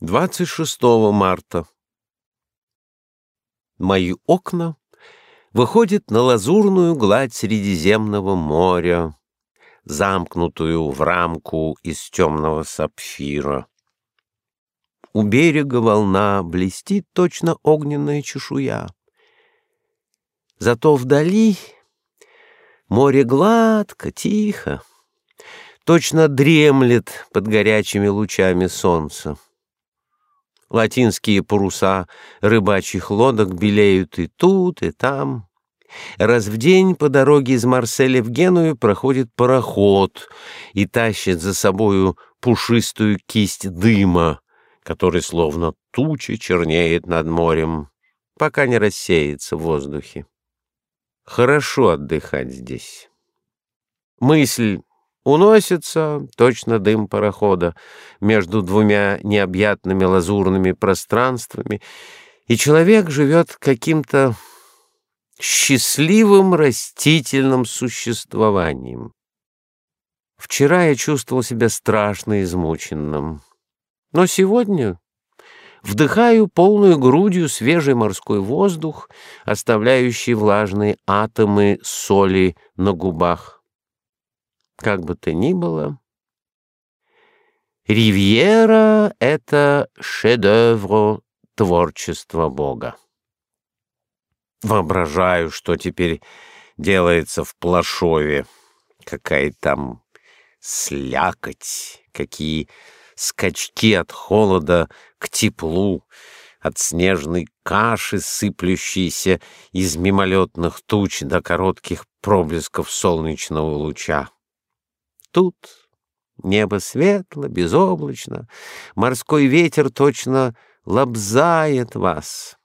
26 марта. Мои окна выходят на лазурную гладь Средиземного моря, замкнутую в рамку из темного сапфира. У берега волна блестит точно огненная чешуя. Зато вдали море гладко, тихо, точно дремлет под горячими лучами солнца. Латинские паруса рыбачьих лодок белеют и тут, и там. Раз в день по дороге из Марселя в Геную проходит пароход и тащит за собою пушистую кисть дыма, который словно туча чернеет над морем, пока не рассеется в воздухе. Хорошо отдыхать здесь. Мысль Уносится точно дым парохода между двумя необъятными лазурными пространствами, и человек живет каким-то счастливым растительным существованием. Вчера я чувствовал себя страшно измученным, но сегодня вдыхаю полную грудью свежий морской воздух, оставляющий влажные атомы соли на губах. Как бы то ни было, Ривьера — это шедевр творчества Бога. Воображаю, что теперь делается в Плашове. Какая там слякоть, какие скачки от холода к теплу, от снежной каши, сыплющейся из мимолетных туч до коротких проблесков солнечного луча. Тут небо светло, безоблачно, морской ветер точно лобзает вас.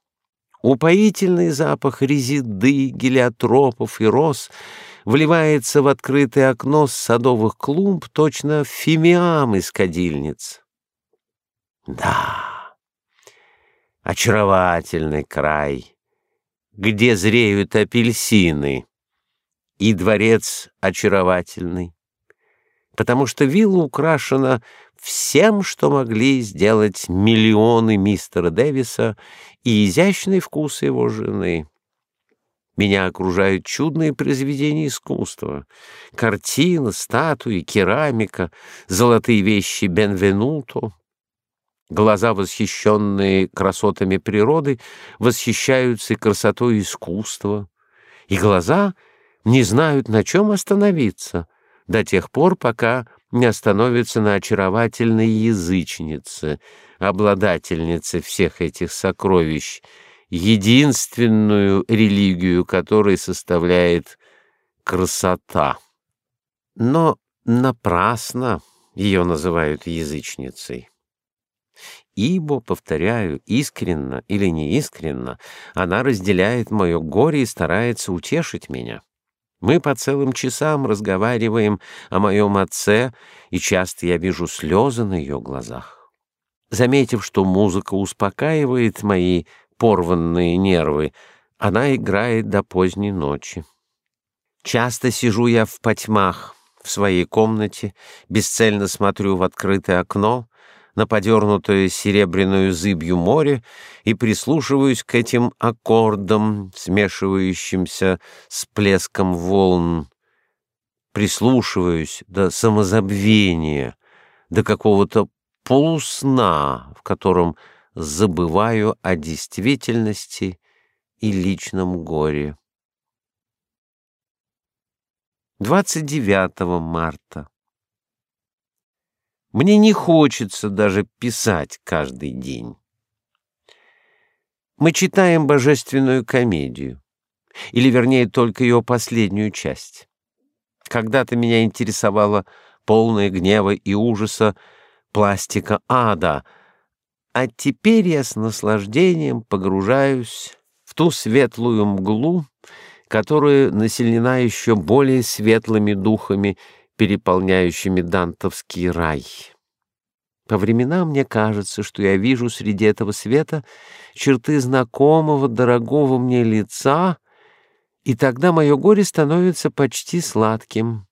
Упоительный запах резиды, гелиотропов и роз вливается в открытое окно с садовых клумб точно фимиам из кадильниц. Да, очаровательный край, где зреют апельсины, и дворец очаровательный потому что вилла украшена всем, что могли сделать миллионы мистера Дэвиса и изящный вкус его жены. Меня окружают чудные произведения искусства: картины, статуи, керамика, золотые вещи Бенвенуто. Глаза, восхищенные красотами природы, восхищаются и красотой искусства, и глаза не знают, на чем остановиться до тех пор, пока не остановится на очаровательной язычнице, обладательнице всех этих сокровищ, единственную религию которой составляет красота. Но напрасно ее называют язычницей. Ибо, повторяю, искренно или неискренно, она разделяет мое горе и старается утешить меня. Мы по целым часам разговариваем о моем отце, и часто я вижу слезы на ее глазах. Заметив, что музыка успокаивает мои порванные нервы, она играет до поздней ночи. Часто сижу я в потьмах в своей комнате, бесцельно смотрю в открытое окно, на подернутое серебряную зыбью море и прислушиваюсь к этим аккордам, смешивающимся с плеском волн. Прислушиваюсь до самозабвения, до какого-то полусна, в котором забываю о действительности и личном горе. 29 марта мне не хочется даже писать каждый день. Мы читаем божественную комедию, или вернее только ее последнюю часть. Когда-то меня интересовала полная гнева и ужаса пластика ада, а теперь я с наслаждением погружаюсь в ту светлую мглу, которая населена еще более светлыми духами переполняющими дантовский рай. По временам мне кажется, что я вижу среди этого света черты знакомого, дорогого мне лица, и тогда мое горе становится почти сладким.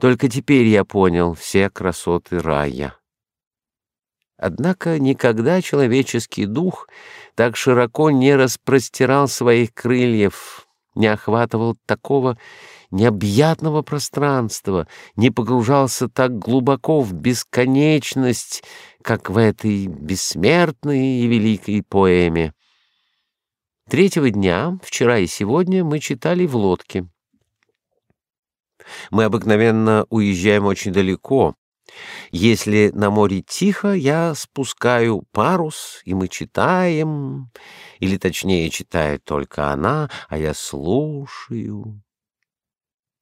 Только теперь я понял все красоты рая. Однако никогда человеческий дух так широко не распростирал своих крыльев, не охватывал такого необъятного пространства, не погружался так глубоко в бесконечность, как в этой бессмертной и великой поэме. Третьего дня, вчера и сегодня, мы читали в лодке. Мы обыкновенно уезжаем очень далеко. Если на море тихо, я спускаю парус, и мы читаем, или точнее читает только она, а я слушаю.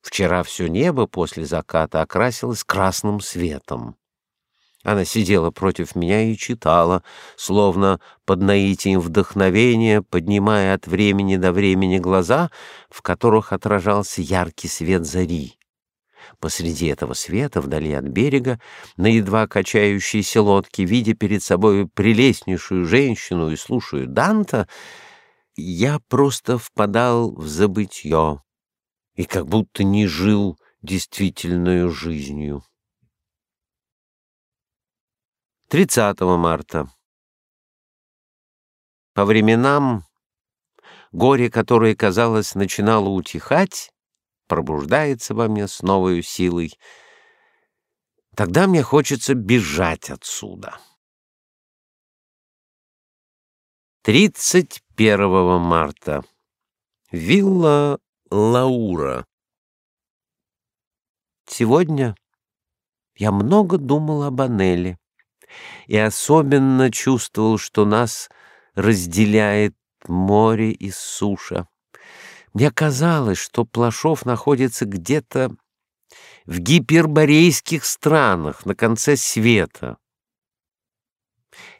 Вчера все небо после заката окрасилось красным светом. Она сидела против меня и читала, словно под наитием вдохновения, поднимая от времени до времени глаза, в которых отражался яркий свет зари. Посреди этого света, вдали от берега, на едва качающейся лодке, видя перед собой прелестнейшую женщину и слушая Данта, я просто впадал в забытье и как будто не жил действительной жизнью. 30 марта. По временам горе, которое, казалось, начинало утихать, пробуждается во мне с новой силой. Тогда мне хочется бежать отсюда. 31 марта. Вилла Лаура. Сегодня я много думал об Анеле и особенно чувствовал, что нас разделяет море и суша. Мне казалось, что Плашов находится где-то в гиперборейских странах на конце света.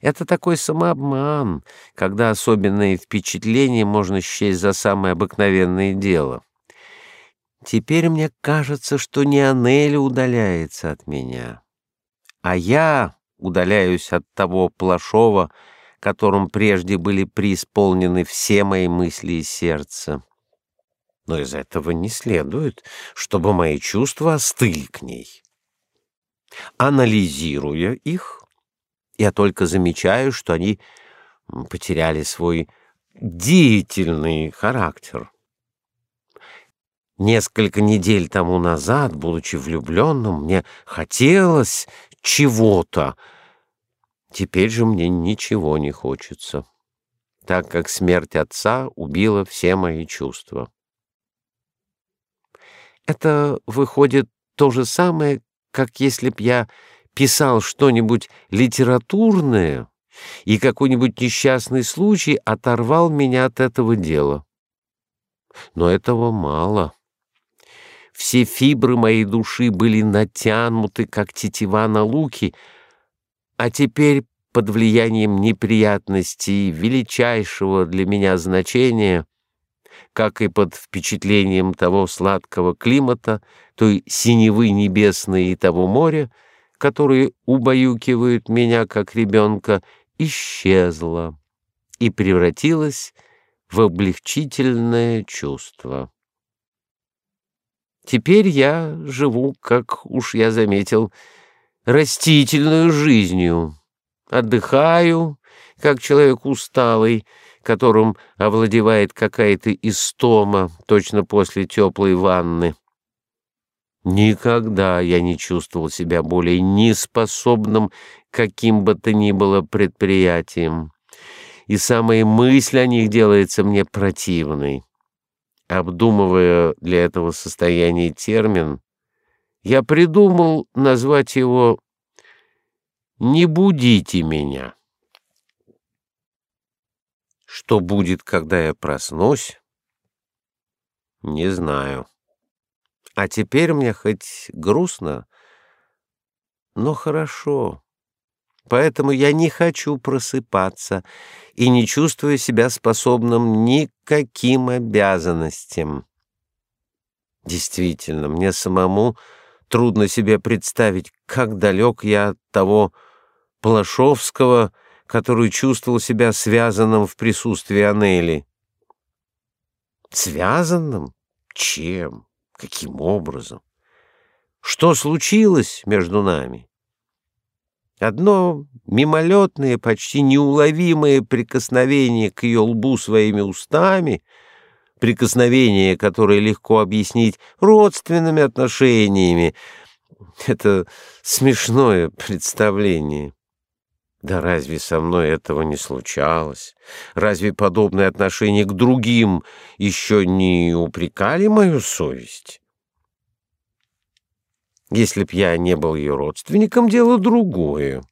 Это такой самообман, когда особенные впечатления можно счесть за самое обыкновенное дело. Теперь мне кажется, что не Анели удаляется от меня, а я удаляюсь от того Плашова, которым прежде были преисполнены все мои мысли и сердце. Но из этого не следует, чтобы мои чувства остыли к ней. Анализируя их, я только замечаю, что они потеряли свой деятельный характер. Несколько недель тому назад, будучи влюбленным, мне хотелось чего-то. Теперь же мне ничего не хочется, так как смерть отца убила все мои чувства. Это выходит то же самое, как если б я писал что-нибудь литературное, и какой-нибудь несчастный случай оторвал меня от этого дела. Но этого мало. Все фибры моей души были натянуты, как тетива на луки, а теперь под влиянием неприятностей величайшего для меня значения, как и под впечатлением того сладкого климата, той синевы небесной и того моря, которые убаюкивают меня, как ребенка, исчезла и превратилась в облегчительное чувство. Теперь я живу, как уж я заметил, растительную жизнью. Отдыхаю, как человек усталый, которым овладевает какая-то истома, точно после теплой ванны. Никогда я не чувствовал себя более неспособным каким бы то ни было предприятием, и самая мысль о них делается мне противной. Обдумывая для этого состояния термин, я придумал назвать его «Не будите меня». Что будет, когда я проснусь, не знаю. А теперь мне хоть грустно, но хорошо. Поэтому я не хочу просыпаться и не чувствую себя способным никаким обязанностям. Действительно, мне самому трудно себе представить, как далек я от того Плашовского, который чувствовал себя связанным в присутствии Анели. Связанным? Чем? Каким образом? Что случилось между нами? Одно мимолетное, почти неуловимое прикосновение к ее лбу своими устами, прикосновение, которое легко объяснить родственными отношениями, это смешное представление. Да разве со мной этого не случалось? Разве подобное отношение к другим еще не упрекали мою совесть? Если б я не был ее родственником, дело другое.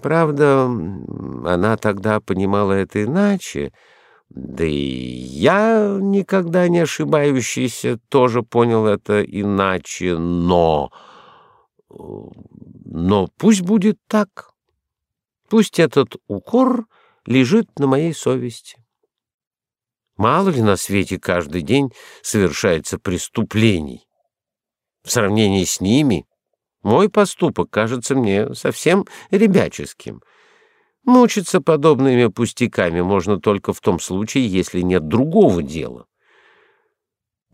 Правда, она тогда понимала это иначе, да и я, никогда не ошибающийся, тоже понял это иначе, но... Но пусть будет так. Пусть этот укор лежит на моей совести. Мало ли на свете каждый день совершается преступлений. В сравнении с ними мой поступок кажется мне совсем ребяческим. Мучиться подобными пустяками можно только в том случае, если нет другого дела.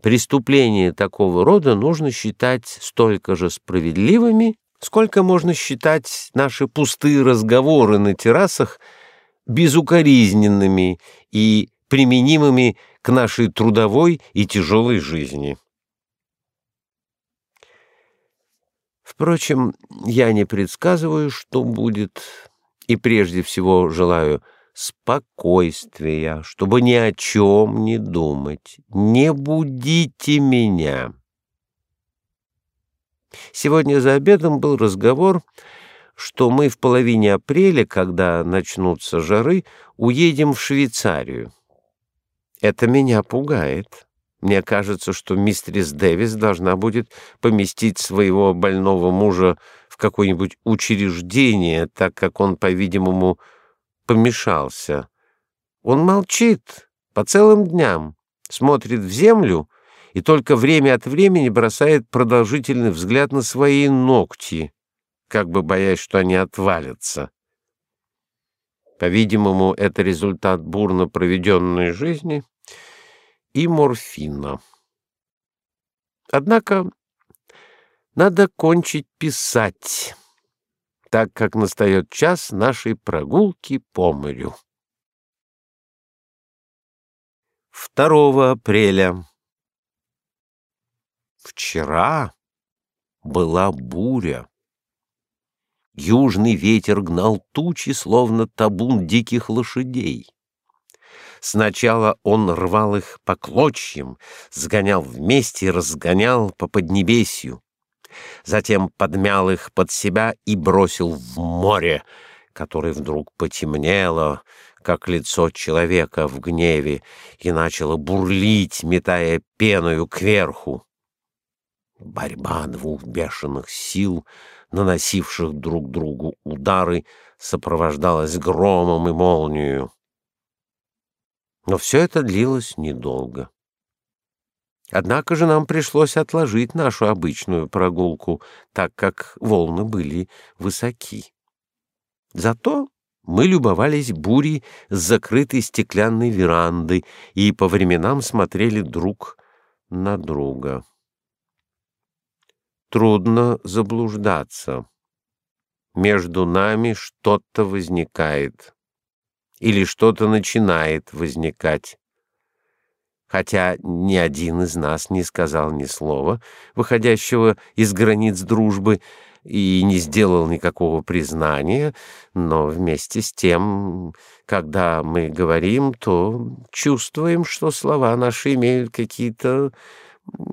Преступления такого рода нужно считать столько же справедливыми, сколько можно считать наши пустые разговоры на террасах безукоризненными и применимыми к нашей трудовой и тяжелой жизни. Впрочем, я не предсказываю, что будет, и прежде всего желаю спокойствия, чтобы ни о чем не думать. Не будите меня. Сегодня за обедом был разговор, что мы в половине апреля, когда начнутся жары, уедем в Швейцарию. Это меня пугает. Мне кажется, что мистерис Дэвис должна будет поместить своего больного мужа в какое-нибудь учреждение, так как он, по-видимому, помешался. Он молчит по целым дням, смотрит в землю и только время от времени бросает продолжительный взгляд на свои ногти, как бы боясь, что они отвалятся. По-видимому, это результат бурно проведенной жизни и морфина. Однако надо кончить писать, так как настает час нашей прогулки по морю. 2 апреля Вчера была буря. Южный ветер гнал тучи, словно табун диких лошадей. Сначала он рвал их по клочьям, сгонял вместе и разгонял по поднебесью. Затем подмял их под себя и бросил в море, которое вдруг потемнело, как лицо человека в гневе, и начало бурлить, метая пеною кверху. Борьба двух бешеных сил, наносивших друг другу удары, сопровождалась громом и молнией. Но все это длилось недолго. Однако же нам пришлось отложить нашу обычную прогулку, так как волны были высоки. Зато мы любовались бурей с закрытой стеклянной веранды и по временам смотрели друг на друга трудно заблуждаться. Между нами что-то возникает. Или что-то начинает возникать. Хотя ни один из нас не сказал ни слова, выходящего из границ дружбы, и не сделал никакого признания, но вместе с тем, когда мы говорим, то чувствуем, что слова наши имеют какие-то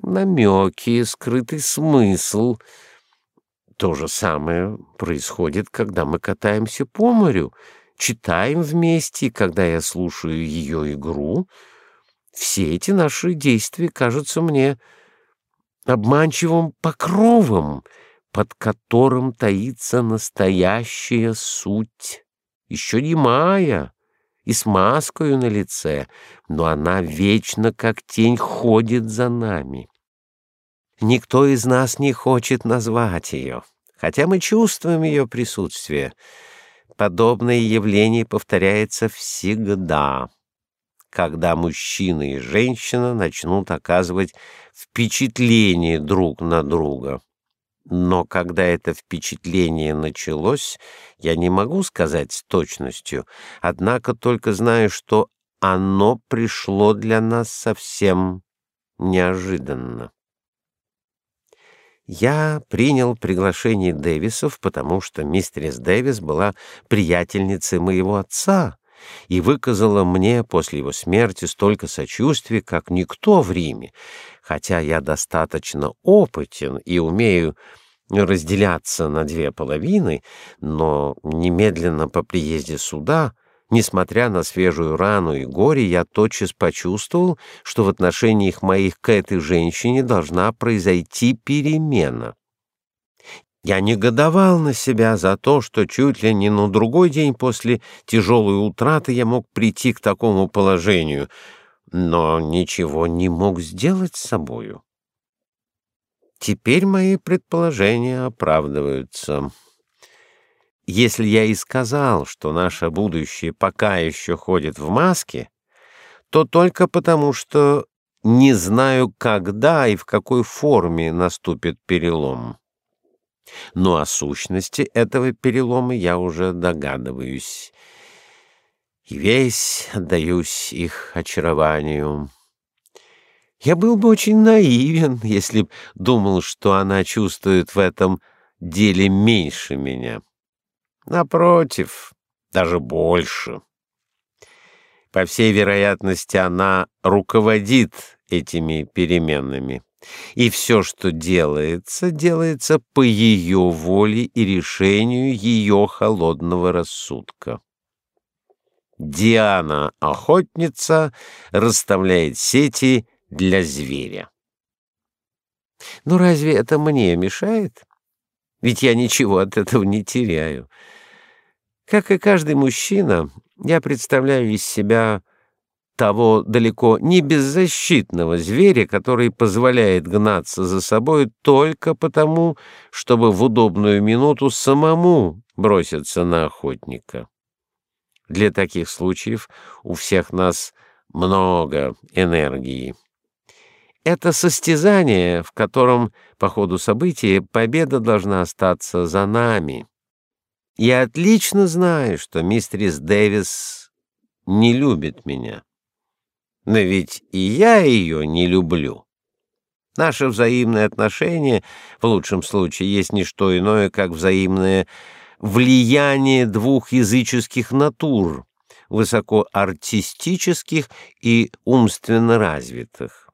намеки, скрытый смысл. То же самое происходит, когда мы катаемся по морю, читаем вместе, когда я слушаю ее игру. Все эти наши действия кажутся мне обманчивым покровом, под которым таится настоящая суть, еще не немая, и с маскою на лице, но она вечно, как тень, ходит за нами. Никто из нас не хочет назвать ее, хотя мы чувствуем ее присутствие. Подобное явление повторяется всегда, когда мужчина и женщина начнут оказывать впечатление друг на друга. Но когда это впечатление началось, я не могу сказать с точностью, однако только знаю, что оно пришло для нас совсем неожиданно. Я принял приглашение Дэвисов, потому что мистерис Дэвис была приятельницей моего отца и выказала мне после его смерти столько сочувствия, как никто в Риме, хотя я достаточно опытен и умею разделяться на две половины, но немедленно по приезде сюда Несмотря на свежую рану и горе, я тотчас почувствовал, что в отношениях моих к этой женщине должна произойти перемена. Я негодовал на себя за то, что чуть ли не на другой день после тяжелой утраты я мог прийти к такому положению, но ничего не мог сделать с собою. Теперь мои предположения оправдываются. Если я и сказал, что наше будущее пока еще ходит в маске, то только потому, что не знаю, когда и в какой форме наступит перелом. Но о сущности этого перелома я уже догадываюсь, и весь отдаюсь их очарованию. Я был бы очень наивен, если б думал, что она чувствует в этом деле меньше меня. Напротив, даже больше. По всей вероятности, она руководит этими переменами. И все, что делается, делается по ее воле и решению ее холодного рассудка. Диана, охотница, расставляет сети для зверя. Но разве это мне мешает? Ведь я ничего от этого не теряю. Как и каждый мужчина, я представляю из себя того далеко не беззащитного зверя, который позволяет гнаться за собой только потому, чтобы в удобную минуту самому броситься на охотника. Для таких случаев у всех нас много энергии. Это состязание, в котором по ходу событий победа должна остаться за нами. Я отлично знаю, что мистерис Дэвис не любит меня. Но ведь и я ее не люблю. Наше взаимное отношение в лучшем случае есть не что иное, как взаимное влияние двух языческих натур, высокоартистических и умственно развитых.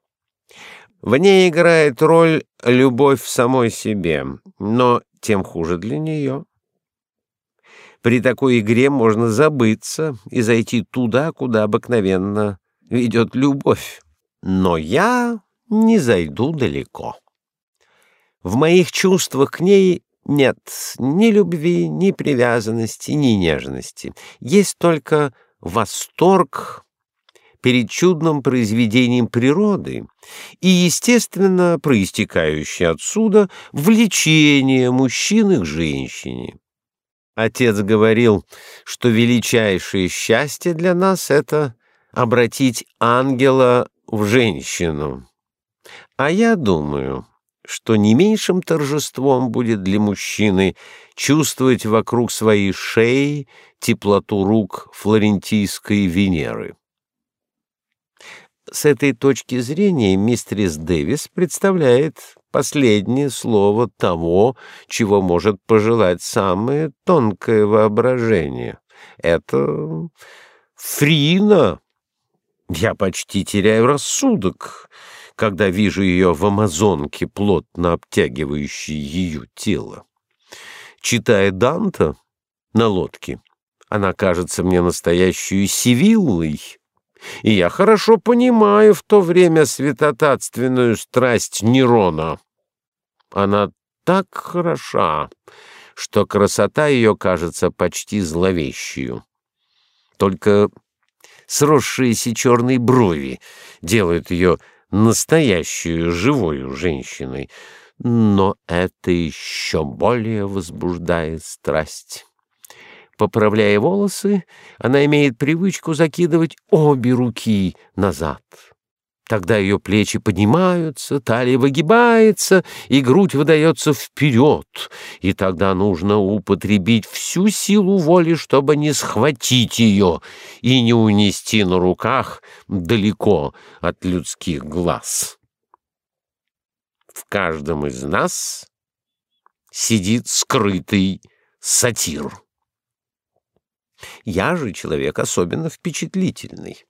В ней играет роль любовь в самой себе, но тем хуже для нее. При такой игре можно забыться и зайти туда, куда обыкновенно ведет любовь. Но я не зайду далеко. В моих чувствах к ней нет ни любви, ни привязанности, ни нежности. Есть только восторг перед чудным произведением природы и, естественно, проистекающее отсюда влечение мужчины к женщине. Отец говорил, что величайшее счастье для нас — это обратить ангела в женщину. А я думаю, что не меньшим торжеством будет для мужчины чувствовать вокруг своей шеи теплоту рук флорентийской Венеры. С этой точки зрения мистерис Дэвис представляет последнее слово того, чего может пожелать самое тонкое воображение. Это Фрина. Я почти теряю рассудок, когда вижу ее в амазонке, плотно обтягивающей ее тело. Читая Данта на лодке, она кажется мне настоящей Сивиллой, и я хорошо понимаю в то время святотатственную страсть Нерона. Она так хороша, что красота ее кажется почти зловещей. Только сросшиеся черные брови делают ее настоящую живую женщиной, но это еще более возбуждает страсть. Поправляя волосы, она имеет привычку закидывать обе руки назад. Тогда ее плечи поднимаются, талия выгибается, и грудь выдается вперед, и тогда нужно употребить всю силу воли, чтобы не схватить ее и не унести на руках далеко от людских глаз. В каждом из нас сидит скрытый сатир. Я же человек особенно впечатлительный.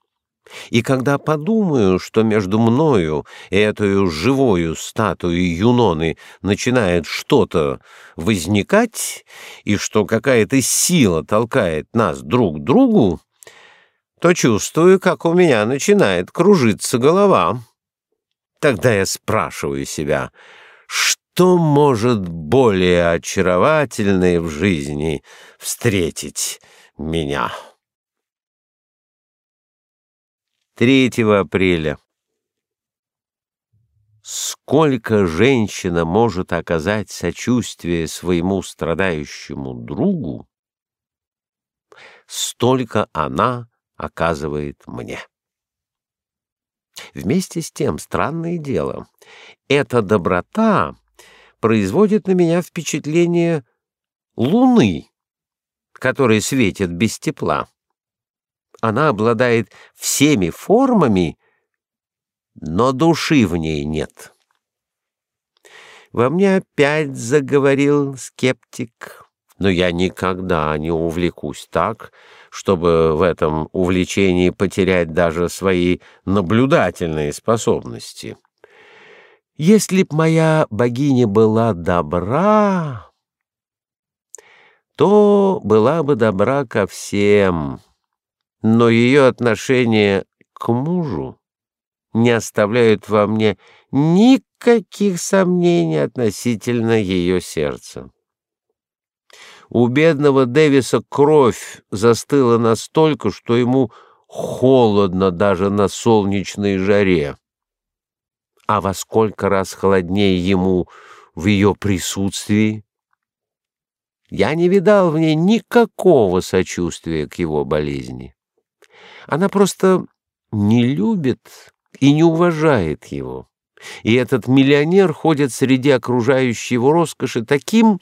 И когда подумаю, что между мною и этой живою статуей Юноны начинает что-то возникать, и что какая-то сила толкает нас друг к другу, то чувствую, как у меня начинает кружиться голова. Тогда я спрашиваю себя, что может более очаровательное в жизни встретить меня?» 3 апреля. Сколько женщина может оказать сочувствие своему страдающему другу, столько она оказывает мне. Вместе с тем, странное дело, эта доброта производит на меня впечатление луны, которая светит без тепла она обладает всеми формами, но души в ней нет. Во мне опять заговорил скептик, но я никогда не увлекусь так, чтобы в этом увлечении потерять даже свои наблюдательные способности. Если б моя богиня была добра, то была бы добра ко всем, но ее отношение к мужу не оставляют во мне никаких сомнений относительно ее сердца. У бедного Дэвиса кровь застыла настолько, что ему холодно даже на солнечной жаре. А во сколько раз холоднее ему в ее присутствии? Я не видал в ней никакого сочувствия к его болезни. Она просто не любит и не уважает его. И этот миллионер ходит среди окружающей его роскоши таким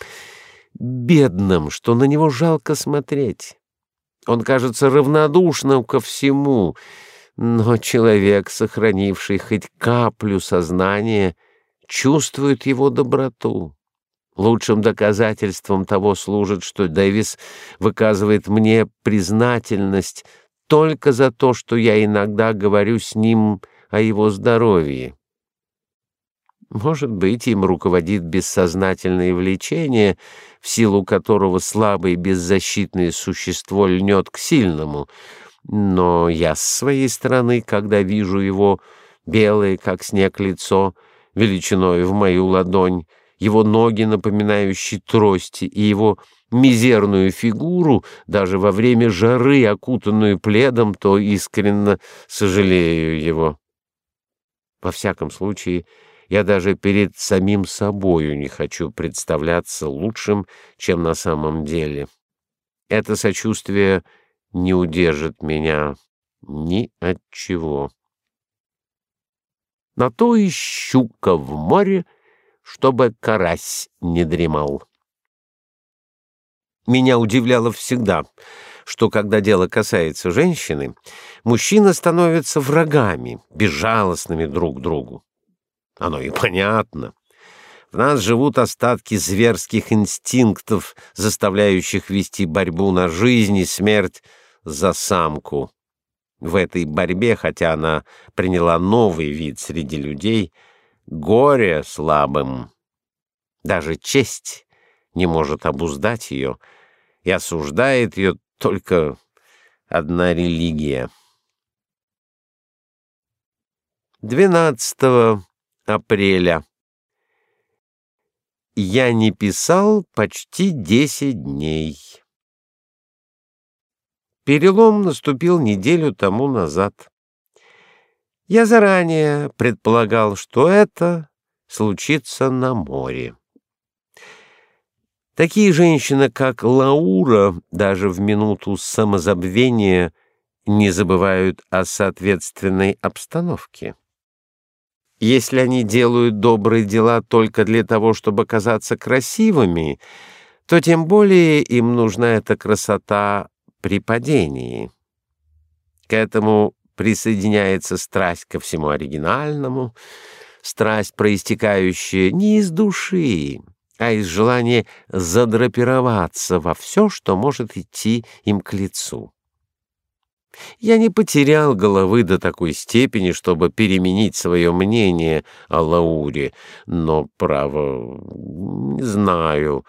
бедным, что на него жалко смотреть. Он кажется равнодушным ко всему, но человек, сохранивший хоть каплю сознания, чувствует его доброту. Лучшим доказательством того служит, что Дэвис выказывает мне признательность только за то, что я иногда говорю с ним о его здоровье. Может быть, им руководит бессознательное влечение, в силу которого слабое беззащитное существо льнет к сильному. Но я с своей стороны, когда вижу его белое, как снег, лицо, величиной в мою ладонь, его ноги, напоминающие трости, и его мизерную фигуру, даже во время жары, окутанную пледом, то искренне сожалею его. Во всяком случае, я даже перед самим собою не хочу представляться лучшим, чем на самом деле. Это сочувствие не удержит меня ни от чего. На то и щука в море, чтобы карась не дремал. Меня удивляло всегда, что когда дело касается женщины, мужчины становятся врагами, безжалостными друг к другу. Оно и понятно. В нас живут остатки зверских инстинктов, заставляющих вести борьбу на жизнь и смерть за самку. В этой борьбе, хотя она приняла новый вид среди людей, горе слабым. Даже честь не может обуздать ее — и осуждает ее только одна религия. 12 апреля. Я не писал почти десять дней. Перелом наступил неделю тому назад. Я заранее предполагал, что это случится на море. Такие женщины, как Лаура, даже в минуту самозабвения не забывают о соответственной обстановке. Если они делают добрые дела только для того, чтобы казаться красивыми, то тем более им нужна эта красота при падении. К этому присоединяется страсть ко всему оригинальному, страсть, проистекающая не из души, а из желания задрапироваться во все, что может идти им к лицу. Я не потерял головы до такой степени, чтобы переменить свое мнение о Лауре, но, право, не знаю,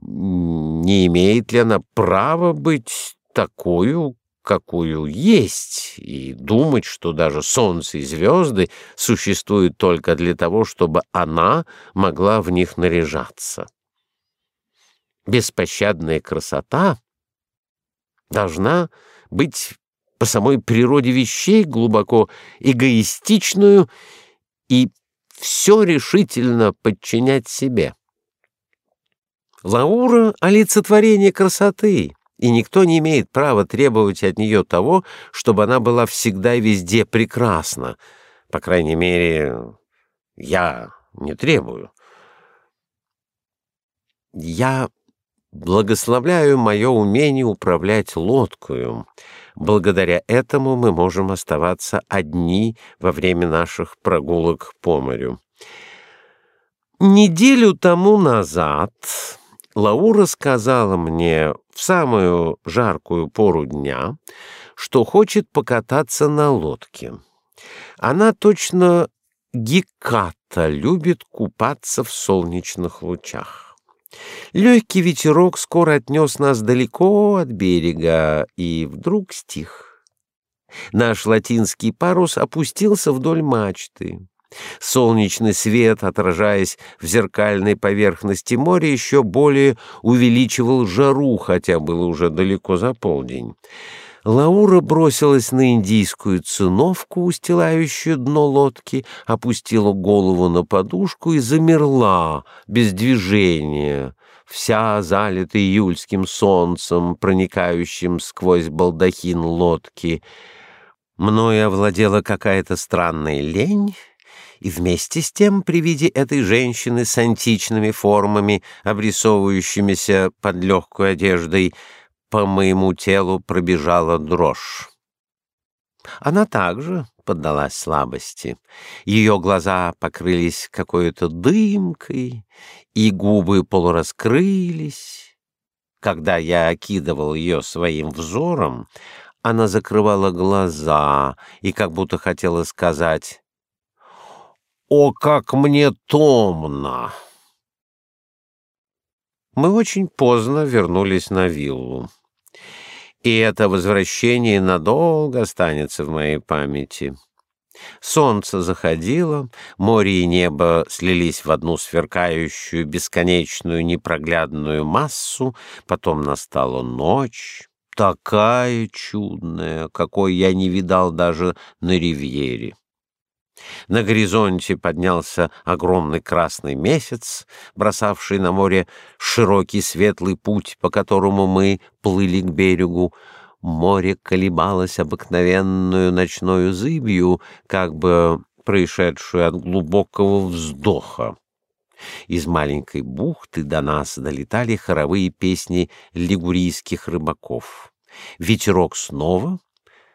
не имеет ли она права быть такую, какую есть, и думать, что даже солнце и звезды существуют только для того, чтобы она могла в них наряжаться. Беспощадная красота должна быть по самой природе вещей глубоко эгоистичную и все решительно подчинять себе. Лаура — олицетворение красоты, и никто не имеет права требовать от нее того, чтобы она была всегда и везде прекрасна. По крайней мере, я не требую. Я благословляю мое умение управлять лодкою. Благодаря этому мы можем оставаться одни во время наших прогулок по морю. Неделю тому назад Лаура сказала мне в самую жаркую пору дня, что хочет покататься на лодке. Она точно геката любит купаться в солнечных лучах. Легкий ветерок скоро отнес нас далеко от берега, и вдруг стих. Наш латинский парус опустился вдоль мачты. Солнечный свет, отражаясь в зеркальной поверхности моря, еще более увеличивал жару, хотя было уже далеко за полдень. Лаура бросилась на индийскую циновку, устилающую дно лодки, опустила голову на подушку и замерла, без движения, вся залита июльским солнцем, проникающим сквозь балдахин лодки. Мною овладела какая-то странная лень, и вместе с тем при виде этой женщины с античными формами, обрисовывающимися под легкой одеждой, по моему телу пробежала дрожь. Она также поддалась слабости. Ее глаза покрылись какой-то дымкой, и губы полураскрылись. Когда я окидывал ее своим взором, она закрывала глаза и как будто хотела сказать «О, как мне томно!» Мы очень поздно вернулись на виллу и это возвращение надолго останется в моей памяти. Солнце заходило, море и небо слились в одну сверкающую, бесконечную, непроглядную массу, потом настала ночь, такая чудная, какой я не видал даже на ривьере. На горизонте поднялся огромный красный месяц, бросавший на море широкий светлый путь, по которому мы плыли к берегу. Море колебалось обыкновенную ночную зыбью, как бы происшедшую от глубокого вздоха. Из маленькой бухты до нас долетали хоровые песни лигурийских рыбаков. Ветерок снова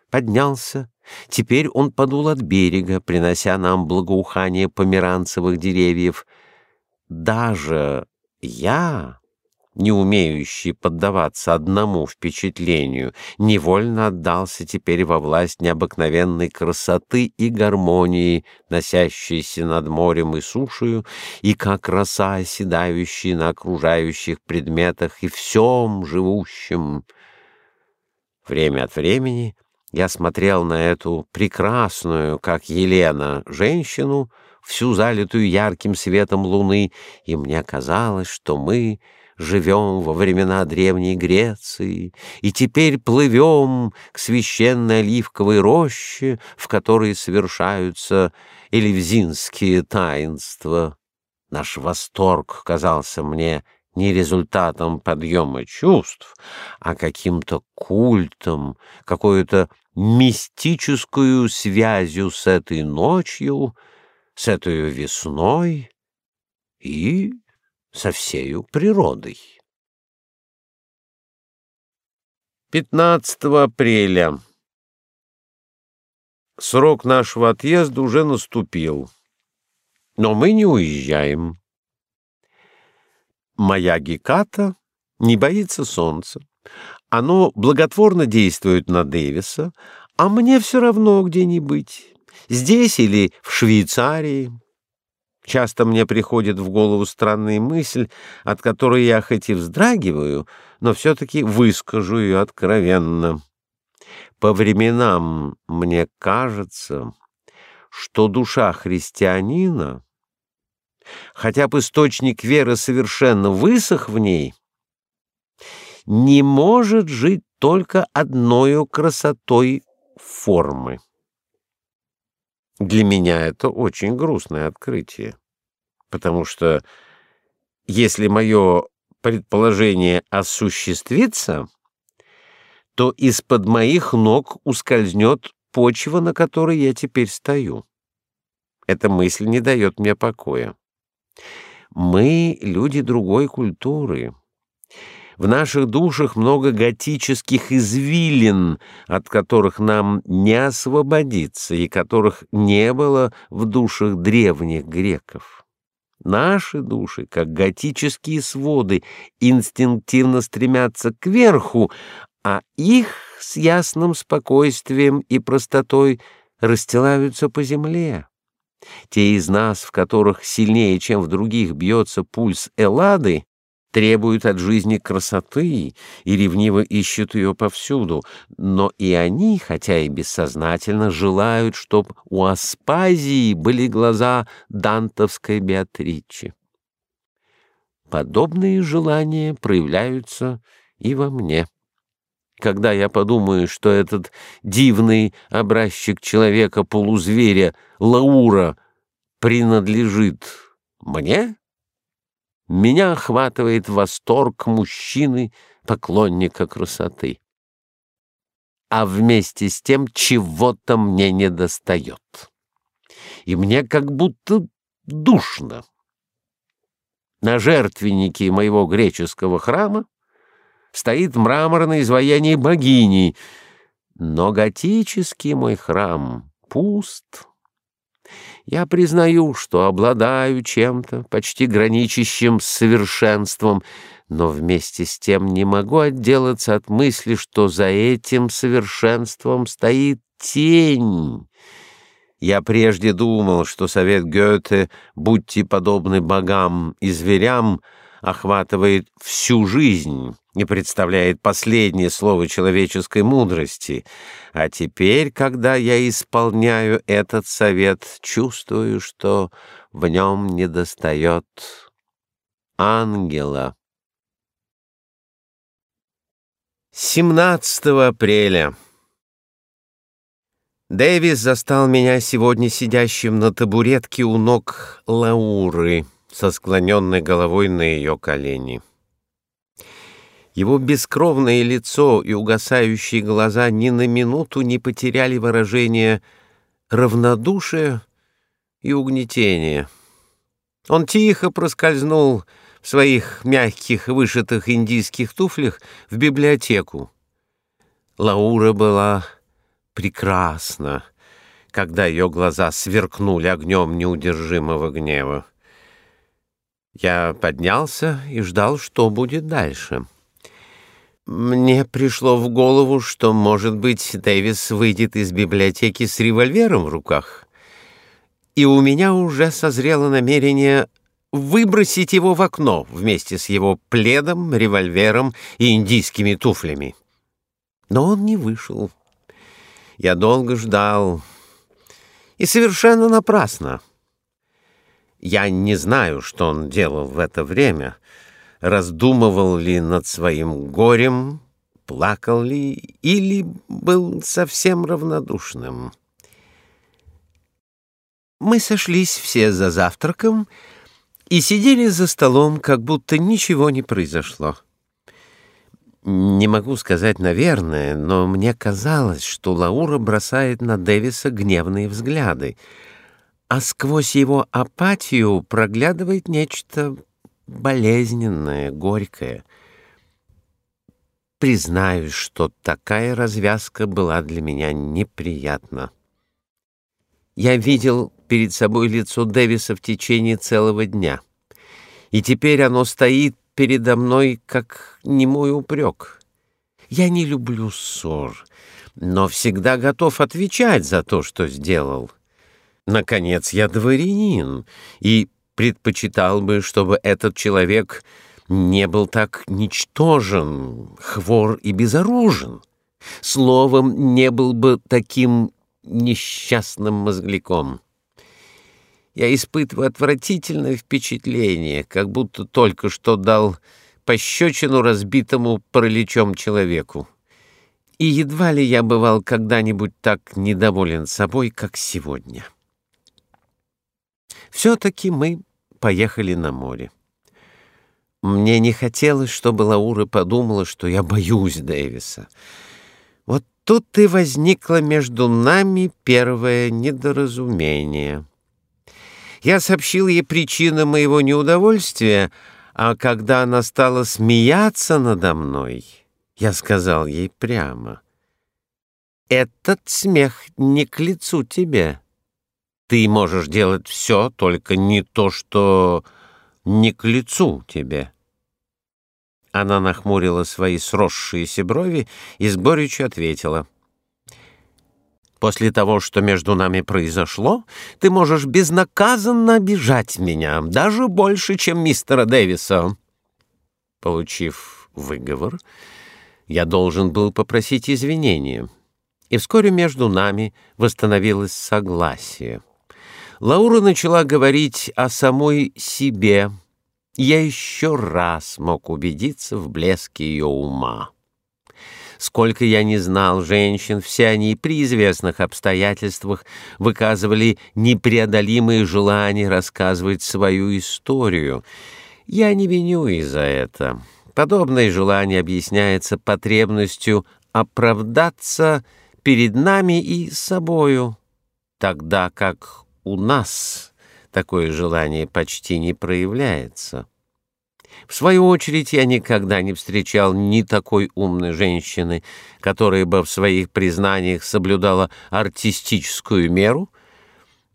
поднялся Теперь он подул от берега, принося нам благоухание померанцевых деревьев. Даже я, не умеющий поддаваться одному впечатлению, невольно отдался теперь во власть необыкновенной красоты и гармонии, носящейся над морем и сушею, и как роса, оседающая на окружающих предметах и всем живущем. Время от времени я смотрел на эту прекрасную, как Елена, женщину, всю залитую ярким светом луны, и мне казалось, что мы живем во времена Древней Греции и теперь плывем к священной оливковой роще, в которой совершаются элевзинские таинства. Наш восторг казался мне не результатом подъема чувств, а каким-то культом, какой-то мистическую связью с этой ночью, с этой весной и со всею природой. 15 апреля. Срок нашего отъезда уже наступил, но мы не уезжаем. Моя Геката не боится солнца. Оно благотворно действует на Дэвиса, а мне все равно где-нибудь, здесь или в Швейцарии. Часто мне приходит в голову странная мысль, от которой я хоть и вздрагиваю, но все-таки выскажу ее откровенно. По временам мне кажется, что душа христианина, хотя бы источник веры совершенно высох в ней, не может жить только одною красотой формы. Для меня это очень грустное открытие, потому что если мое предположение осуществится, то из-под моих ног ускользнет почва, на которой я теперь стою. Эта мысль не дает мне покоя. Мы люди другой культуры. В наших душах много готических извилин, от которых нам не освободиться и которых не было в душах древних греков. Наши души, как готические своды, инстинктивно стремятся кверху, а их с ясным спокойствием и простотой расстилаются по земле. Те из нас, в которых сильнее, чем в других, бьется пульс Эллады, требуют от жизни красоты и ревниво ищут ее повсюду, но и они, хотя и бессознательно, желают, чтоб у Аспазии были глаза дантовской Беатричи. Подобные желания проявляются и во мне. Когда я подумаю, что этот дивный образчик человека-полузверя Лаура принадлежит мне, меня охватывает восторг мужчины, поклонника красоты. А вместе с тем чего-то мне недостает. И мне как будто душно. На жертвеннике моего греческого храма стоит мраморное изваяние богини, но готический мой храм пуст. Я признаю, что обладаю чем-то, почти граничащим с совершенством, но вместе с тем не могу отделаться от мысли, что за этим совершенством стоит тень. Я прежде думал, что совет Гёте «будьте подобны богам и зверям» охватывает всю жизнь и представляет последнее слово человеческой мудрости. А теперь, когда я исполняю этот совет, чувствую, что в нем недостает ангела. 17 апреля. Дэвис застал меня сегодня сидящим на табуретке у ног Лауры со склоненной головой на ее колени. Его бескровное лицо и угасающие глаза ни на минуту не потеряли выражение равнодушия и угнетения. Он тихо проскользнул в своих мягких вышитых индийских туфлях в библиотеку. Лаура была прекрасна, когда ее глаза сверкнули огнем неудержимого гнева. Я поднялся и ждал, что будет дальше. Мне пришло в голову, что, может быть, Дэвис выйдет из библиотеки с револьвером в руках. И у меня уже созрело намерение выбросить его в окно вместе с его пледом, револьвером и индийскими туфлями. Но он не вышел. Я долго ждал. И совершенно напрасно. Я не знаю, что он делал в это время, раздумывал ли над своим горем, плакал ли или был совсем равнодушным. Мы сошлись все за завтраком и сидели за столом, как будто ничего не произошло. Не могу сказать, наверное, но мне казалось, что Лаура бросает на Дэвиса гневные взгляды — а сквозь его апатию проглядывает нечто болезненное, горькое. Признаюсь, что такая развязка была для меня неприятна. Я видел перед собой лицо Дэвиса в течение целого дня, и теперь оно стоит передо мной как немой упрек. Я не люблю ссор, но всегда готов отвечать за то, что сделал. Наконец, я дворянин, и предпочитал бы, чтобы этот человек не был так ничтожен, хвор и безоружен. Словом, не был бы таким несчастным мозгляком. Я испытываю отвратительное впечатление, как будто только что дал пощечину разбитому параличом человеку. И едва ли я бывал когда-нибудь так недоволен собой, как сегодня. Все-таки мы поехали на море. Мне не хотелось, чтобы Лаура подумала, что я боюсь Дэвиса. Вот тут и возникло между нами первое недоразумение. Я сообщил ей причину моего неудовольствия, а когда она стала смеяться надо мной, я сказал ей прямо, «Этот смех не к лицу тебе». Ты можешь делать все, только не то, что не к лицу тебе. Она нахмурила свои сросшиеся брови и с горечью ответила. «После того, что между нами произошло, ты можешь безнаказанно обижать меня, даже больше, чем мистера Дэвиса». Получив выговор, я должен был попросить извинения, и вскоре между нами восстановилось согласие. Лаура начала говорить о самой себе. Я еще раз мог убедиться в блеске ее ума. Сколько я не знал женщин, все они при известных обстоятельствах выказывали непреодолимые желания рассказывать свою историю. Я не виню их за это. Подобное желание объясняется потребностью оправдаться перед нами и собою, тогда как у нас такое желание почти не проявляется. В свою очередь, я никогда не встречал ни такой умной женщины, которая бы в своих признаниях соблюдала артистическую меру,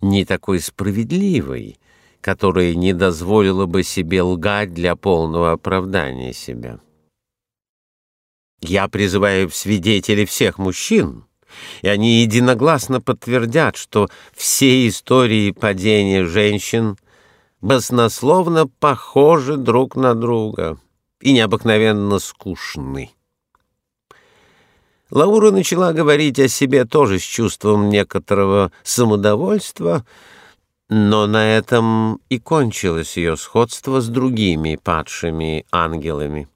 ни такой справедливой, которая не дозволила бы себе лгать для полного оправдания себя. Я призываю в свидетели всех мужчин, и они единогласно подтвердят, что все истории падения женщин баснословно похожи друг на друга и необыкновенно скучны. Лаура начала говорить о себе тоже с чувством некоторого самодовольства, но на этом и кончилось ее сходство с другими падшими ангелами.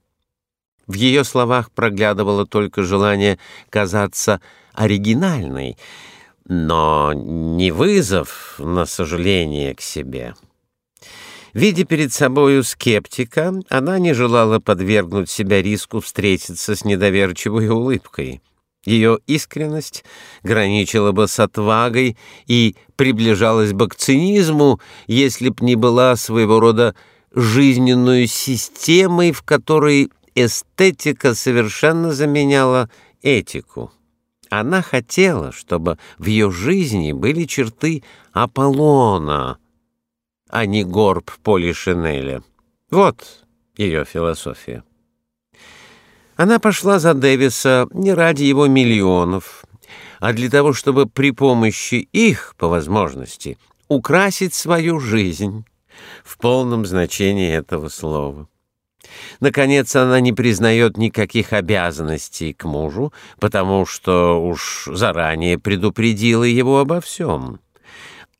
В ее словах проглядывало только желание казаться оригинальной, но не вызов на сожаление к себе. Видя перед собою скептика, она не желала подвергнуть себя риску встретиться с недоверчивой улыбкой. Ее искренность граничила бы с отвагой и приближалась бы к цинизму, если б не была своего рода жизненной системой, в которой эстетика совершенно заменяла этику. Она хотела, чтобы в ее жизни были черты Аполлона, а не горб Полишинеля. Вот ее философия. Она пошла за Дэвиса не ради его миллионов, а для того, чтобы при помощи их, по возможности, украсить свою жизнь в полном значении этого слова. Наконец, она не признает никаких обязанностей к мужу, потому что уж заранее предупредила его обо всем.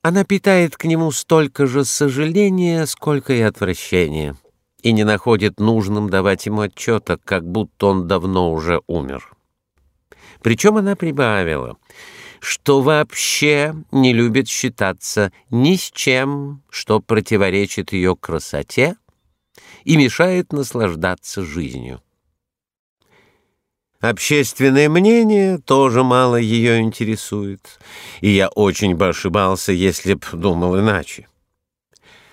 Она питает к нему столько же сожаления, сколько и отвращения, и не находит нужным давать ему отчета, как будто он давно уже умер. Причем она прибавила, что вообще не любит считаться ни с чем, что противоречит ее красоте, и мешает наслаждаться жизнью. Общественное мнение тоже мало ее интересует, и я очень бы ошибался, если б думал иначе.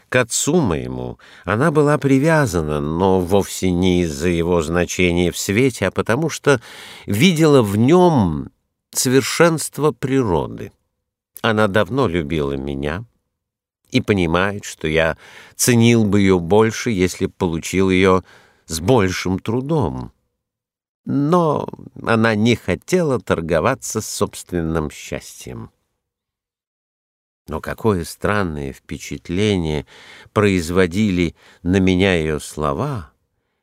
К отцу моему она была привязана, но вовсе не из-за его значения в свете, а потому что видела в нем совершенство природы. Она давно любила меня и понимает, что я ценил бы ее больше, если б получил ее с большим трудом но она не хотела торговаться с собственным счастьем. Но какое странное впечатление производили на меня ее слова,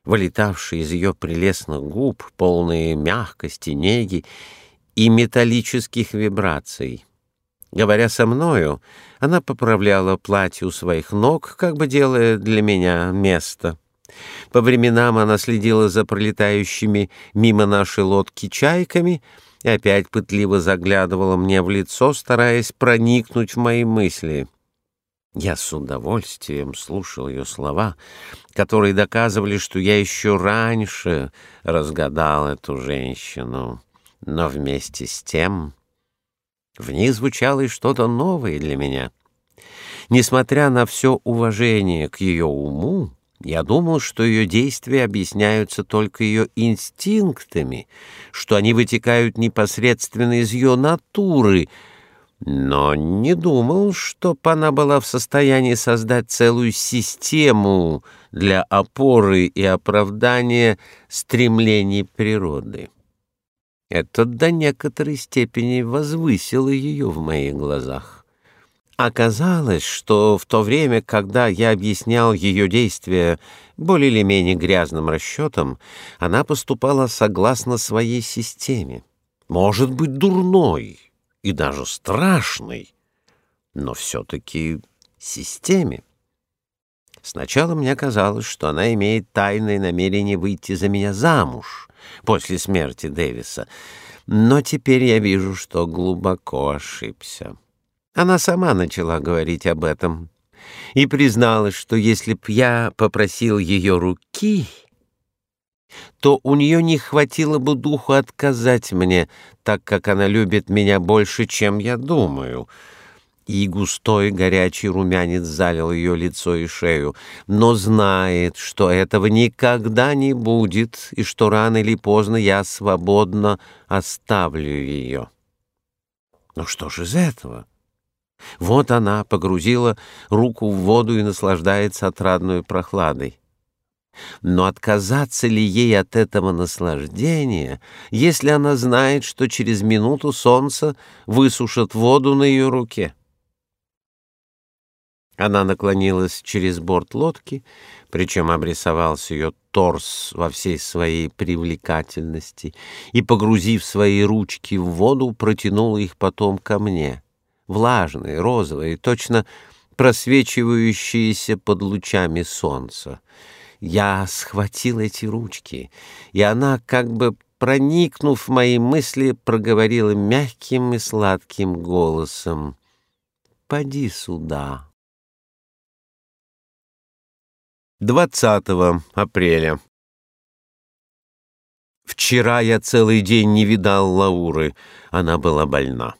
вылетавшие из ее прелестных губ, полные мягкости, неги и металлических вибраций. Говоря со мною, она поправляла платье у своих ног, как бы делая для меня место — по временам она следила за пролетающими мимо нашей лодки чайками и опять пытливо заглядывала мне в лицо, стараясь проникнуть в мои мысли. Я с удовольствием слушал ее слова, которые доказывали, что я еще раньше разгадал эту женщину. Но вместе с тем в ней звучало и что-то новое для меня. Несмотря на все уважение к ее уму, я думал, что ее действия объясняются только ее инстинктами, что они вытекают непосредственно из ее натуры, но не думал, чтоб она была в состоянии создать целую систему для опоры и оправдания стремлений природы. Это до некоторой степени возвысило ее в моих глазах. Оказалось, что в то время, когда я объяснял ее действия более или менее грязным расчетом, она поступала согласно своей системе. Может быть, дурной и даже страшной, но все-таки системе. Сначала мне казалось, что она имеет тайное намерение выйти за меня замуж после смерти Дэвиса, но теперь я вижу, что глубоко ошибся. Она сама начала говорить об этом и призналась, что если б я попросил ее руки, то у нее не хватило бы духу отказать мне, так как она любит меня больше, чем я думаю. И густой горячий румянец залил ее лицо и шею, но знает, что этого никогда не будет, и что рано или поздно я свободно оставлю ее. Ну что ж из этого? Вот она погрузила руку в воду и наслаждается отрадной прохладой. Но отказаться ли ей от этого наслаждения, если она знает, что через минуту солнце высушит воду на ее руке? Она наклонилась через борт лодки, причем обрисовался ее торс во всей своей привлекательности, и, погрузив свои ручки в воду, протянула их потом ко мне — влажные, розовые, точно просвечивающиеся под лучами солнца. Я схватил эти ручки, и она, как бы проникнув в мои мысли, проговорила мягким и сладким голосом. «Поди сюда». 20 апреля. Вчера я целый день не видал Лауры. Она была больна.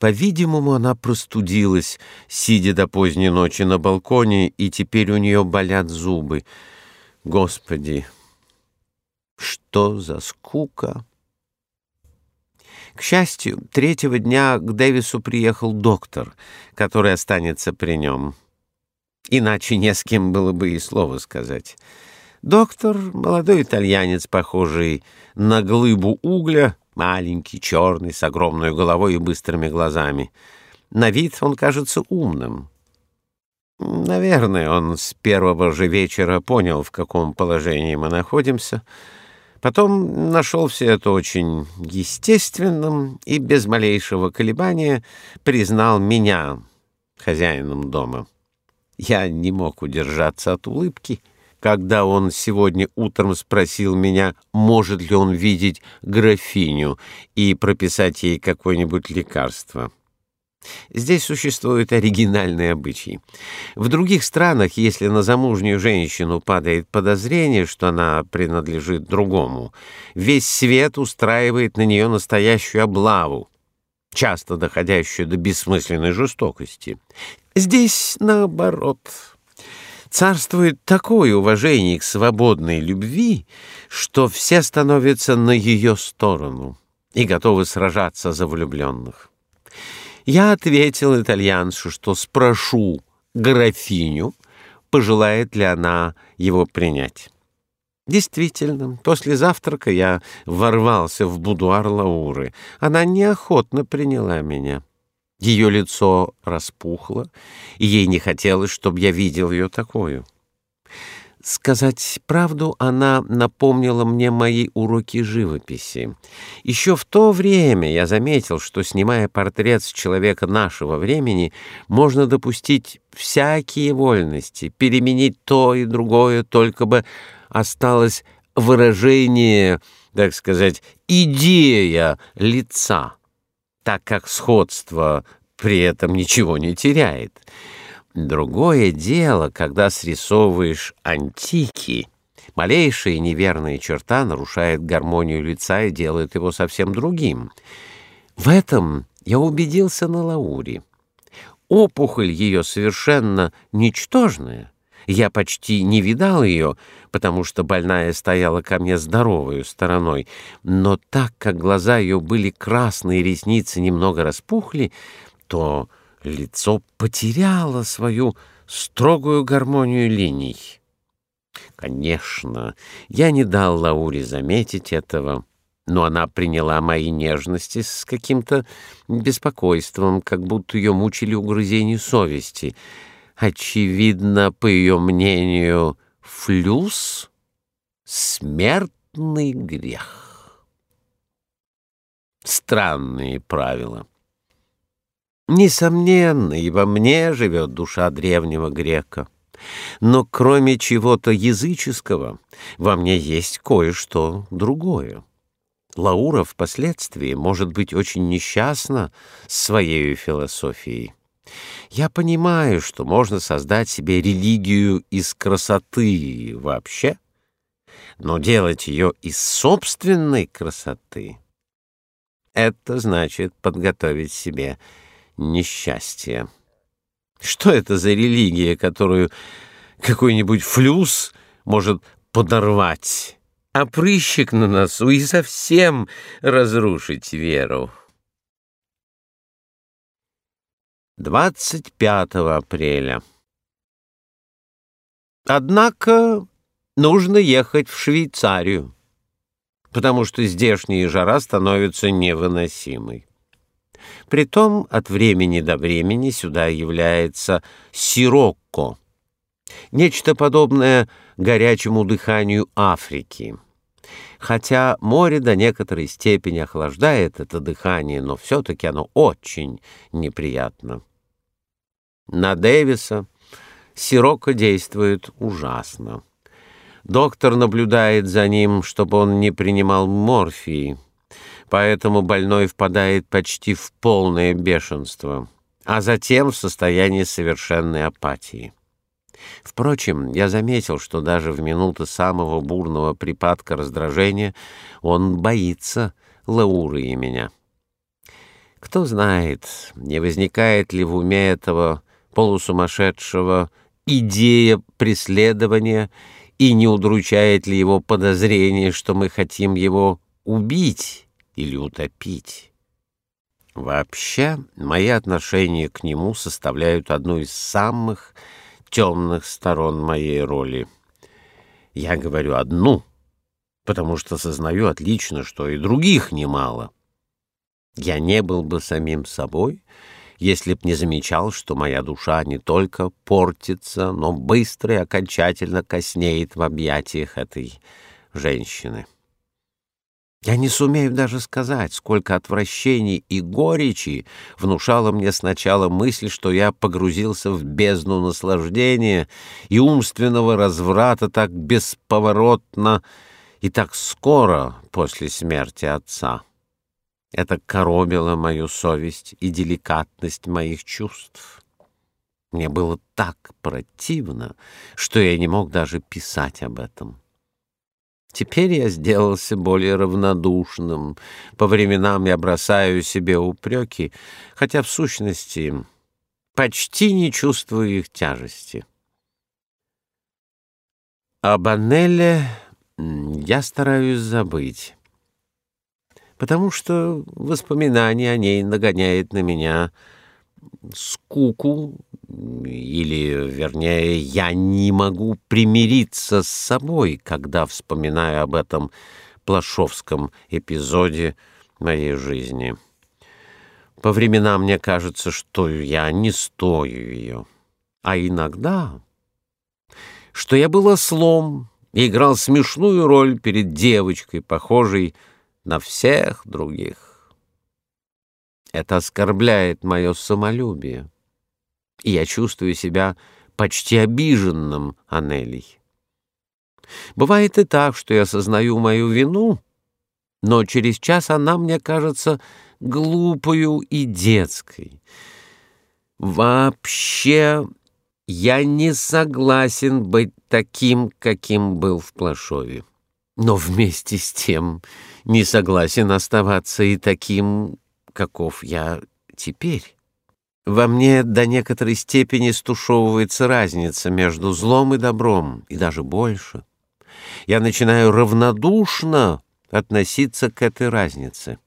По-видимому, она простудилась, сидя до поздней ночи на балконе, и теперь у нее болят зубы. Господи, что за скука! К счастью, третьего дня к Дэвису приехал доктор, который останется при нем. Иначе не с кем было бы и слова сказать. Доктор, молодой итальянец, похожий на глыбу угля, Маленький, черный, с огромной головой и быстрыми глазами. На вид он кажется умным. Наверное, он с первого же вечера понял, в каком положении мы находимся. Потом нашел все это очень естественным и без малейшего колебания признал меня хозяином дома. Я не мог удержаться от улыбки — когда он сегодня утром спросил меня, может ли он видеть графиню и прописать ей какое-нибудь лекарство. Здесь существует оригинальный обычай. В других странах, если на замужнюю женщину падает подозрение, что она принадлежит другому, весь свет устраивает на нее настоящую облаву, часто доходящую до бессмысленной жестокости. Здесь наоборот. Царствует такое уважение к свободной любви, что все становятся на ее сторону и готовы сражаться за влюбленных. Я ответил итальянцу, что спрошу графиню, пожелает ли она его принять. Действительно, после завтрака я ворвался в будуар Лауры. Она неохотно приняла меня. Ее лицо распухло, и ей не хотелось, чтобы я видел ее такую. Сказать правду, она напомнила мне мои уроки живописи. Еще в то время я заметил, что, снимая портрет с человека нашего времени, можно допустить всякие вольности, переменить то и другое, только бы осталось выражение, так сказать, идея лица, так как сходство при этом ничего не теряет. Другое дело, когда срисовываешь антики. Малейшая неверная черта нарушает гармонию лица и делает его совсем другим. В этом я убедился на Лауре. Опухоль ее совершенно ничтожная. Я почти не видал ее, потому что больная стояла ко мне здоровой стороной, но так как глаза ее были красные, ресницы немного распухли, то лицо потеряло свою строгую гармонию линий. Конечно, я не дал Лауре заметить этого, но она приняла мои нежности с каким-то беспокойством, как будто ее мучили угрызения совести. Очевидно, по ее мнению, флюс — смертный грех. Странные правила. Несомненно, и во мне живет душа древнего грека. Но кроме чего-то языческого, во мне есть кое-что другое. Лаура впоследствии может быть очень несчастна своей философией. Я понимаю, что можно создать себе религию из красоты вообще, но делать ее из собственной красоты — это значит подготовить себе несчастье. Что это за религия, которую какой-нибудь флюс может подорвать, а прыщик на носу и совсем разрушить веру? 25 апреля. Однако нужно ехать в Швейцарию, потому что здешняя жара становится невыносимой. Притом от времени до времени сюда является сирокко, нечто подобное горячему дыханию Африки. Хотя море до некоторой степени охлаждает это дыхание, но все-таки оно очень неприятно. На Дэвиса сирокко действует ужасно. Доктор наблюдает за ним, чтобы он не принимал морфии поэтому больной впадает почти в полное бешенство, а затем в состояние совершенной апатии. Впрочем, я заметил, что даже в минуты самого бурного припадка раздражения он боится Лауры и меня. Кто знает, не возникает ли в уме этого полусумасшедшего идея преследования и не удручает ли его подозрение, что мы хотим его убить или утопить. Вообще, мои отношения к нему составляют одну из самых темных сторон моей роли. Я говорю одну, потому что сознаю отлично, что и других немало. Я не был бы самим собой, если б не замечал, что моя душа не только портится, но быстро и окончательно коснеет в объятиях этой женщины. Я не сумею даже сказать, сколько отвращений и горечи внушала мне сначала мысль, что я погрузился в бездну наслаждения и умственного разврата так бесповоротно и так скоро после смерти отца. Это коробило мою совесть и деликатность моих чувств. Мне было так противно, что я не мог даже писать об этом. Теперь я сделался более равнодушным. По временам я бросаю себе упреки, хотя в сущности почти не чувствую их тяжести. Об Аннелле я стараюсь забыть, потому что воспоминание о ней нагоняет на меня скуку, или, вернее, я не могу примириться с собой, когда вспоминаю об этом плашовском эпизоде моей жизни. По временам мне кажется, что я не стою ее, а иногда, что я был ослом и играл смешную роль перед девочкой, похожей на всех других. Это оскорбляет мое самолюбие, и я чувствую себя почти обиженным Анелей. Бывает и так, что я осознаю мою вину, но через час она мне кажется глупою и детской. Вообще я не согласен быть таким, каким был в Плашове, но вместе с тем не согласен оставаться и таким, каков я теперь. Во мне до некоторой степени стушевывается разница между злом и добром, и даже больше. Я начинаю равнодушно относиться к этой разнице.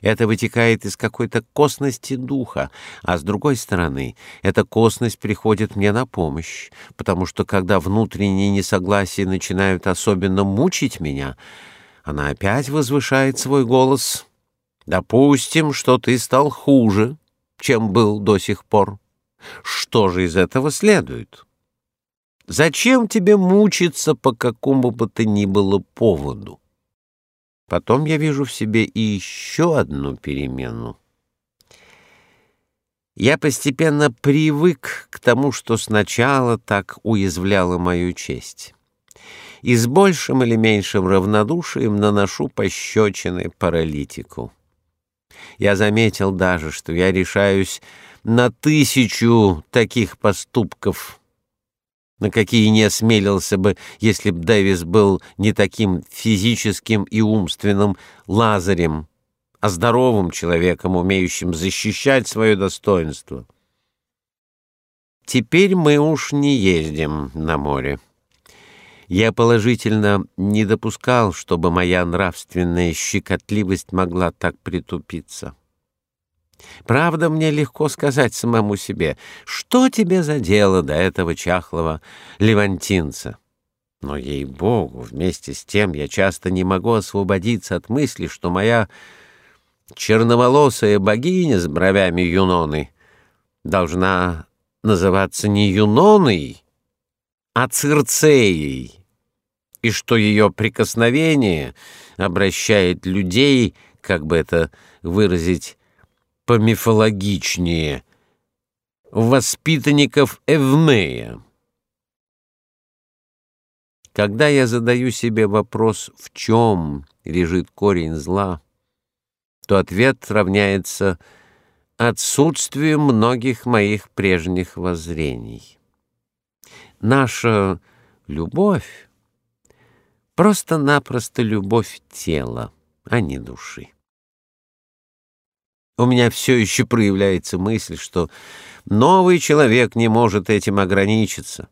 Это вытекает из какой-то косности духа, а с другой стороны, эта косность приходит мне на помощь, потому что когда внутренние несогласия начинают особенно мучить меня, она опять возвышает свой голос. «Допустим, что ты стал хуже, чем был до сих пор. Что же из этого следует?» Зачем тебе мучиться по какому бы то ни было поводу? Потом я вижу в себе и еще одну перемену. Я постепенно привык к тому, что сначала так уязвляло мою честь. И с большим или меньшим равнодушием наношу пощечины паралитику. Я заметил даже, что я решаюсь на тысячу таких поступков, на какие не осмелился бы, если б Дэвис был не таким физическим и умственным лазарем, а здоровым человеком, умеющим защищать свое достоинство. Теперь мы уж не ездим на море. Я положительно не допускал, чтобы моя нравственная щекотливость могла так притупиться. Правда, мне легко сказать самому себе, что тебе за дело до этого чахлого левантинца. Но, ей-богу, вместе с тем я часто не могу освободиться от мысли, что моя черноволосая богиня с бровями Юноны должна называться не Юноной, а Цирцеей, и что ее прикосновение обращает людей, как бы это выразить, помифологичнее, воспитанников Эвмея. Когда я задаю себе вопрос, в чем лежит корень зла, то ответ равняется отсутствию многих моих прежних воззрений. Наша любовь — просто-напросто любовь тела, а не души. У меня все еще проявляется мысль, что новый человек не может этим ограничиться.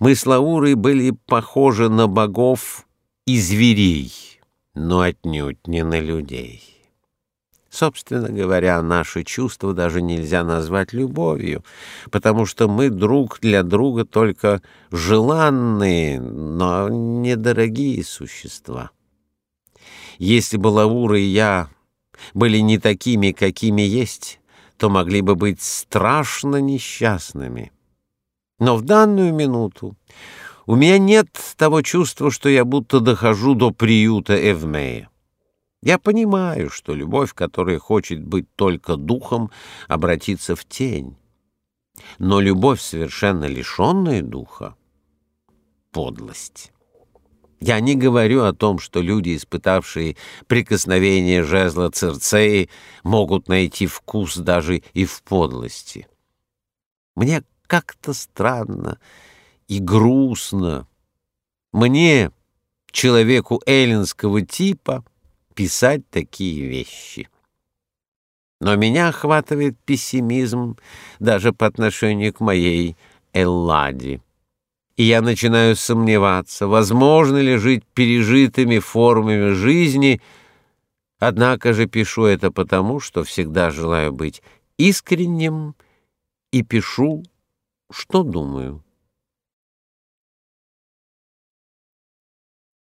Мы с Лаурой были похожи на богов и зверей, но отнюдь не на людей. Собственно говоря, наши чувства даже нельзя назвать любовью, потому что мы друг для друга только желанные, но недорогие существа. Если бы Лаура и я были не такими, какими есть, то могли бы быть страшно несчастными. Но в данную минуту у меня нет того чувства, что я будто дохожу до приюта Эвмея. Я понимаю, что любовь, которая хочет быть только духом, обратится в тень. Но любовь, совершенно лишенная духа — подлость. Я не говорю о том, что люди, испытавшие прикосновение жезла Церцеи, могут найти вкус даже и в подлости. Мне как-то странно и грустно. Мне, человеку эллинского типа, писать такие вещи. Но меня охватывает пессимизм даже по отношению к моей Элладе и я начинаю сомневаться, возможно ли жить пережитыми формами жизни, однако же пишу это потому, что всегда желаю быть искренним и пишу, что думаю.